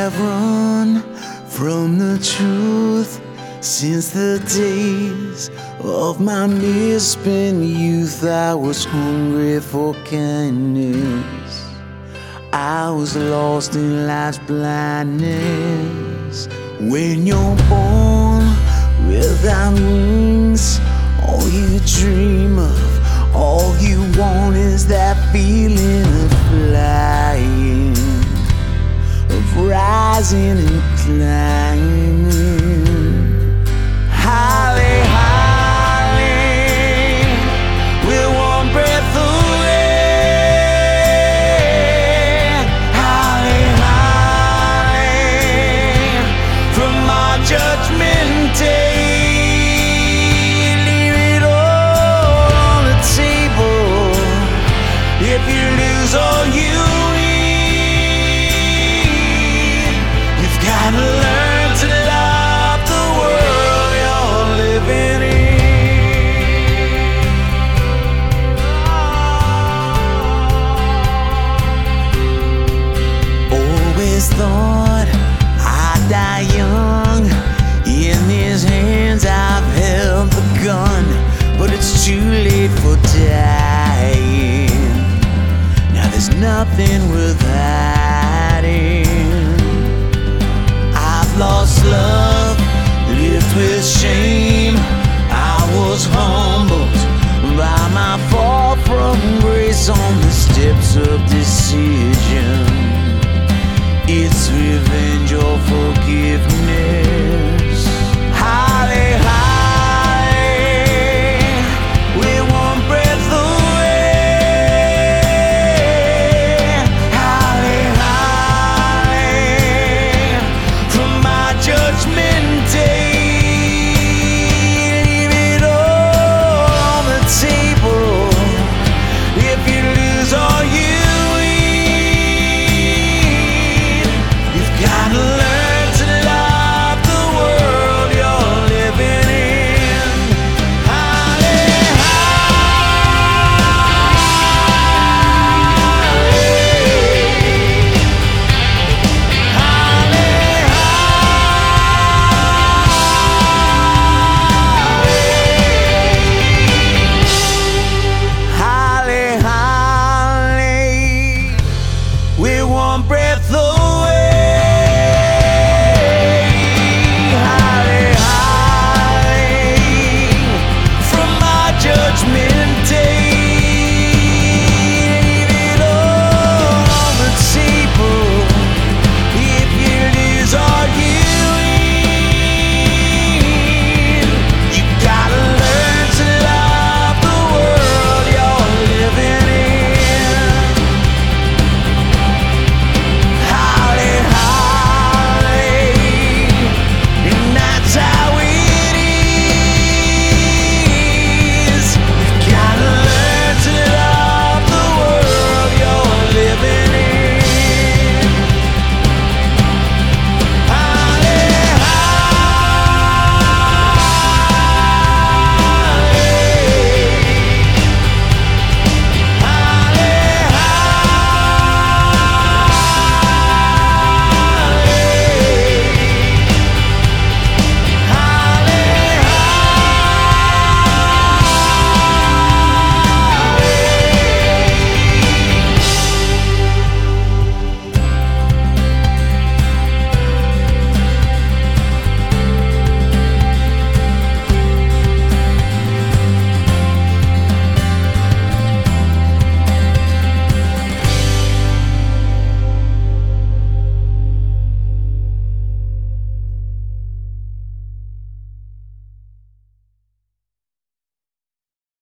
have run from the truth since the days of my misspent youth. I was hungry for kindness. I was lost in life's blindness. When you're born without wings, all you dream of, all you want is that feeling rising and too for dying. Now there's nothing worth hiding. I've lost love, lived with shame. I was humbled by my fall from grace on the steps of decision. It's revenge